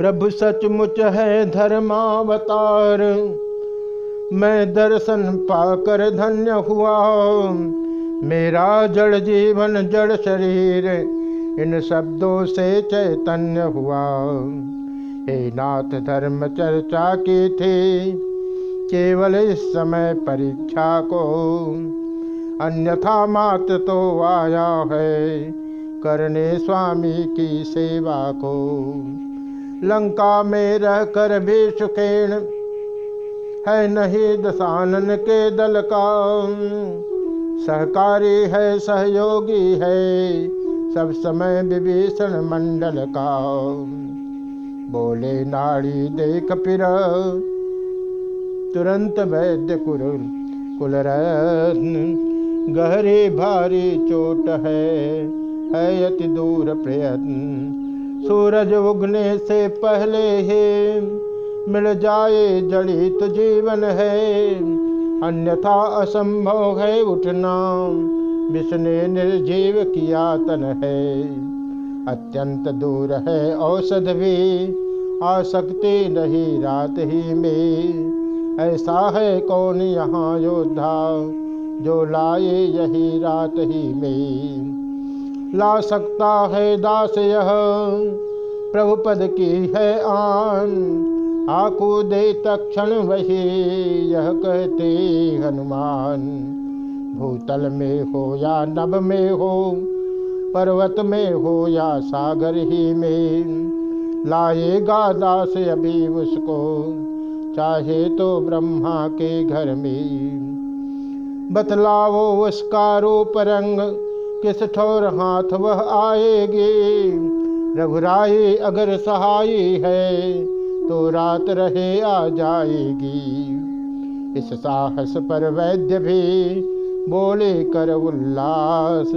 प्रभु सचमुच है धर्मावतार। मैं दर्शन पाकर धन्य हुआ। मेरा जड़ जीवन, जड़ शरीर, इन शब्दों से चैतन्य हुआ। हे नाथ धर्म चर्चा की थी, केवल इस समय परीक्षा को। अन्यथा मात्र तो आया है, करने स्वामी की सेवा को। लंका में रह कर भी सुखेण है नहीं दशानन के दल का। सहकारी है, सहयोगी है, सब समय विभीषण मंडल का। बोले नाड़ी देख फिर। तुरंत वैद्य कुल, कुलरत्न, गहरी भारी चोट है है अति दूर प्रयत्न। सूरज उगने से पहले ही मिल जाए जड़ित जीवन है। अन्यथा असंभव है उठना विष्णु निर्जीव किया तन है। अत्यंत दूर है औषध भी आ सकती नहीं रात ही में। ऐसा है कौन यहाँ योद्धा, जो लाए यही रात ही में। ला सकता है दास यह प्रभु पद की है आन आकू दे तक्षण वही यह कहते हनुमान। भूतल में हो या नभ में हो, पर्वत में हो या सागर ही में, लाएगा दास अभी उसको, चाहे तो ब्रह्मा के घर में। बतलाओ उसका रूप रंग किस ठोर हाथ वह आएगी? रघुराई अगर सहाई है तो रात रहे आ जाएगी। इस साहस पर वैद्य भी बोले, कर उल्लास।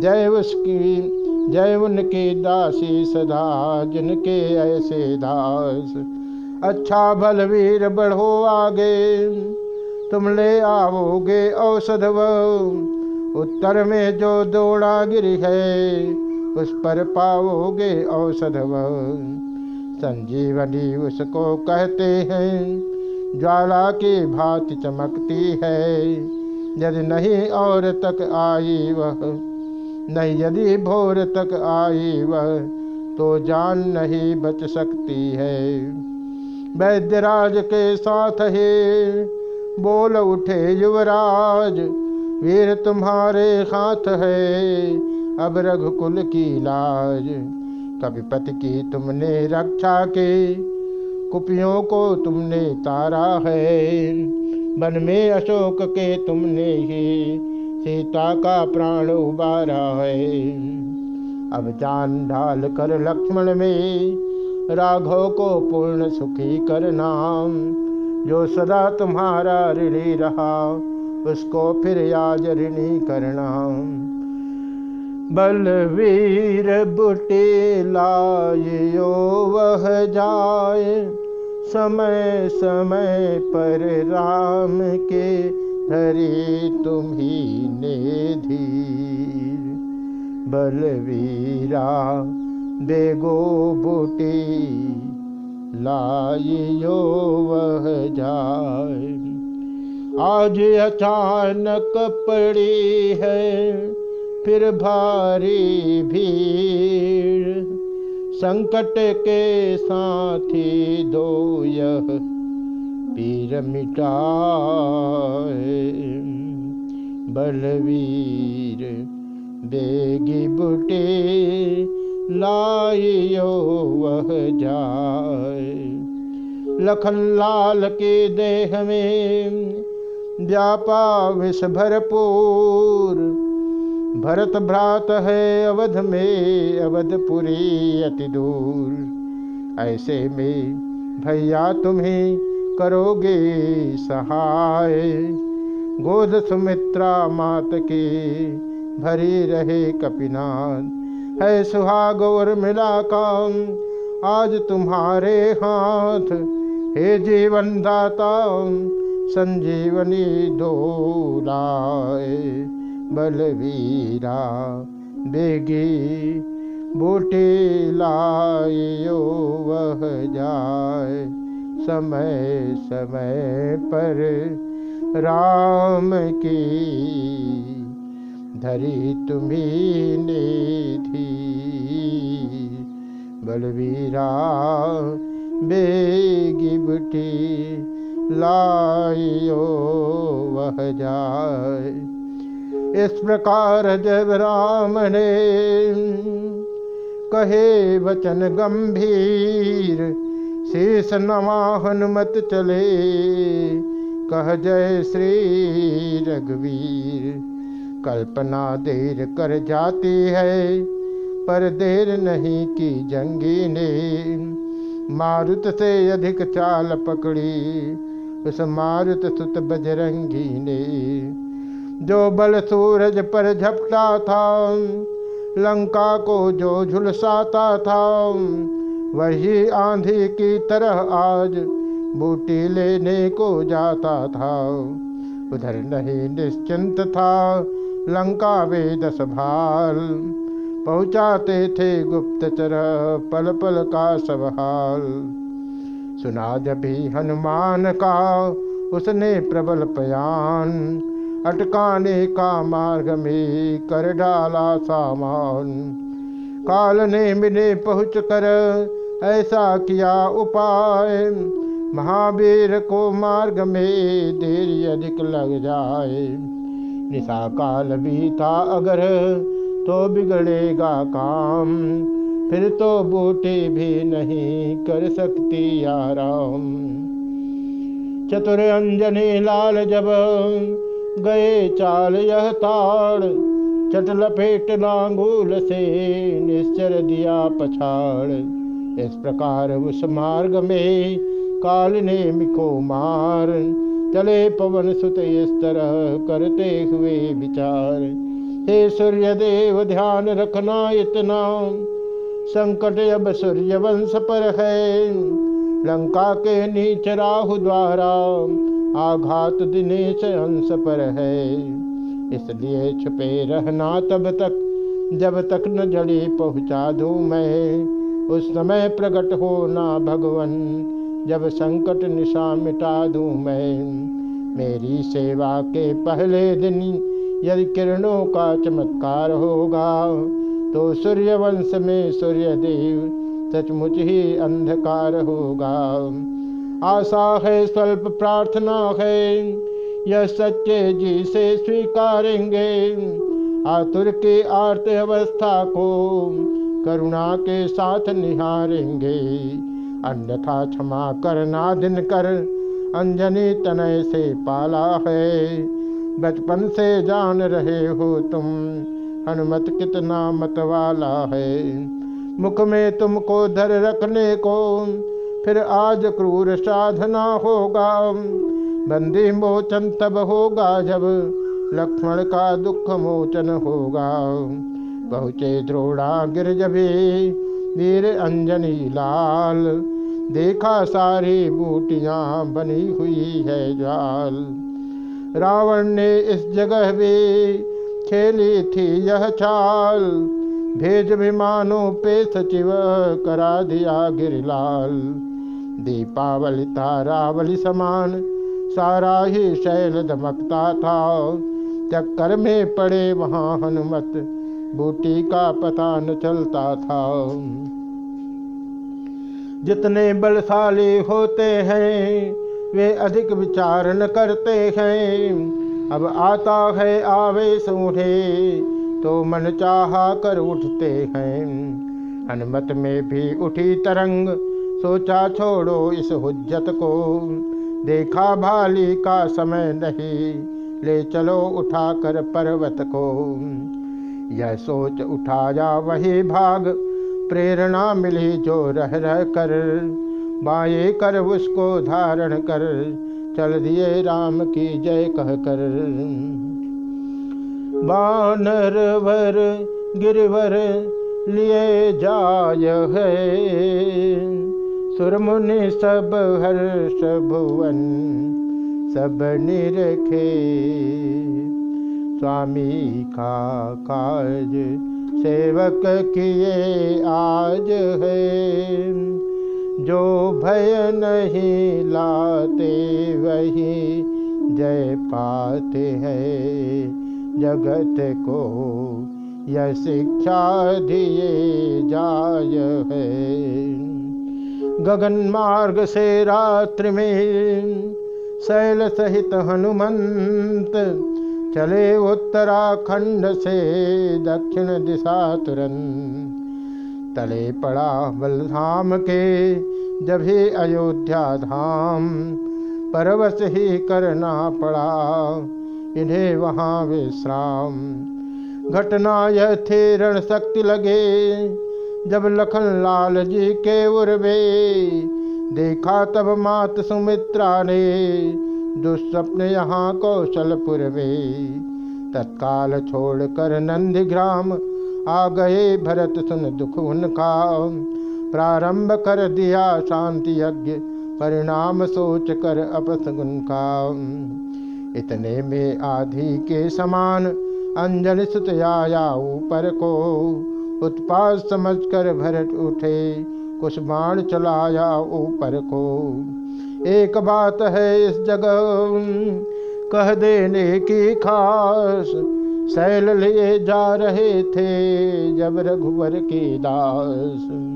जय उसकी, जय उनकी दासी सदा, जिनके ऐसे दास। अच्छा बलवीर बढ़ो आगे, तुम ले आओगे औषध व उत्तर में जो दौड़ा गिरी है, उस पर पाओगे औषध व संजीवनी उसको कहते हैं, ज्वाला की भांति चमकती है, यदि नहीं और तक आई वह। नहीं यदि भोर तक आई वह तो जान नहीं बच सकती है। वैद्यराज के साथ ही बोल उठे युवराज वीर तुम्हारे हाथ है, अब रघुकुल की लाज। कविपति की तुमने रक्षा के, कुपियों को तुमने तारा है। वन में अशोक के तुमने ही सीता का प्राण उबारा है। अब जान ढाल कर लक्ष्मण में राघव को पूर्ण सुखी करना जो सदा तुम्हारा ऋणी रहा। उसको फिर याज ऋणी करना। बलवीर बुटे लायो वह जाए समय समय पर राम के धरे तुम्ही ने धीर बलवीरा बेगो बुटे लाइयो, वह जाए। आज अचानक पड़ी है, फिर भारी भीड़। संकट के साथी दो यह पीर मिटाए। बलवीर, बेगी बुटे लाइयो वह जाए। लखन लाल के देह में व्यापा विष भरपूर। भरत भ्रात है अवध में अवधपुरी अति दूर। ऐसे में भैया तुम्हें करोगे सहाय। गोद सुमित्रा मात की भरी रहे कपिनाथ है सुहाग और मिला काम आज तुम्हारे हाथ। हे जीवन दाता संजीवनी दो लाए बलवीरा बेगी, बूटी लाइयो वह जाए। समय समय पर राम की धरी तुम्ही ने थी बलवीरा बेगी बुटी लाइयो, वह जाए। इस प्रकार जब राम ने कहे, वचन गंभीर शेष नवा हनुमत चले, कह जय श्री रघुवीर। कल्पना देर कर जाती है, पर देर नहीं की जंगी ने। मारुत से अधिक चाल पकड़ी उस मारुत सुत बजरंगी ने। जो बल सूरज पर झपटा था, लंका को जो झुलसाता था, वही आंधी की तरह आज बूटी लेने को जाता था। उधर नहीं निश्चिंत था लंका वे दस भाल पहुँचाते थे गुप्तचर पल पल का सब हाल सुना जब हनुमान का उसने प्रबल पयान अटकाने का मार्ग में कर डाला सामान। काल ने मिले पहुँच कर ऐसा किया उपाय, महावीर को मार्ग में देरी अधिक लग जाए। निशा काल था अगर तो बिगड़ेगा काम फिर तो बूटी भी नहीं कर सकती आराम। चतुर अंजनी लाल जब गए चाल यह ताड़, चट लपेट लांगूल से निश्चर दिया पछाड़। इस प्रकार उस मार्ग में काल ने मिको मार, चले पवन सुत इस तरह करते हुए विचार। हे सूर्य देव ध्यान रखना इतना संकट अब सूर्य वंश पर है। लंका के नीच राहु द्वारा आघात दिनेश अंश पर है। इसलिए छुपे रहना तब तक, जब तक न जड़ी पहुँचा दूँ मैं। उस समय प्रकट हो ना भगवन, जब संकट निशा मिटा दूँ मैं। मेरी सेवा के पहले दिन यदि किरणों का चमत्कार होगा तो सूर्यवंश में सूर्य देव सचमुच ही अंधकार होगा। आशा है, स्वल्प प्रार्थना है, यह सच्चे जी से स्वीकारेंगे। आतुर की आर्त अवस्था को करुणा के साथ निहारेंगे। अन्यथा क्षमा करना दिन कर, अंजनी तनय से पाला है। बचपन से जान रहे हो तुम हनुमत कितना मत वाला है। मुख में तुमको धर रखने को फिर आज क्रूर साधना होगा। बंदी मोचन तब होगा जब लक्ष्मण का दुख मोचन होगा। पहुँचे द्रोड़ा गिर भी वीर अंजनी लाल, देखा सारी बूटियाँ बनी हुई है जाल रावण ने इस जगह भी खेली थी यह चाल। भेज विमानों पे सचिव करा दिया गिरलाल। दीपावली तारावली समान, सारा ही शैल दमकता था। चक्कर में पड़े वहाँ हनुमत, बूटी का पता न चलता था। जितने बलशाली होते हैं, वे अधिक विचार न करते हैं। अब आता है, आवेश उठे तो मन चाहा कर उठते हैं। हनुमत में भी उठी तरंग, सोचा छोड़ो इस हुज्जत को। देखा भाली का समय नहीं, ले चलो उठा कर पर्वत को। यह सोच उठाया वही भाग, प्रेरणा मिली जो रह रह कर। बाए कर उसको धारण कर चल दिए राम की जय कह कर। बानर वर, गिरवर लिए जाय है। सुरमुनि सब हर्ष भुवन, सब निरखे। स्वामी का काज सेवक किए आज है। जो भय नहीं लाते वही जय पाते हैं जगत को। यह शिक्षा दिए जाय है। गगन मार्ग से रात्रि में शैल सहित हनुमंत चले उत्तराखंड से दक्षिण दिशा तुरंत। तले पड़ा बलधाम के जब ही अयोध्या धाम। परवश ही करना पड़ा, इन्हें वहाँ विश्राम। घटना यह थे, रण शक्ति लगे, जब लखन लाल जी के उर्वे देखा तब मात सुमित्रा ने दुस्वप्न यहाँ कौशलपुर में। तत्काल छोड़कर नंदीग्राम आ गए भरत सुन दुख उनका। प्रारंभ कर दिया शांति यज्ञ, परिणाम सोच कर अपसगुन का इतने में आधी के समान अंजलि सुत आया ऊपर को। उत्पाद समझकर भरत उठे, कुछ बाण चलाया ऊपर को। एक बात है इस जगह, कह देने की खास शैल लिए जा रहे थे जब रघुवर के दास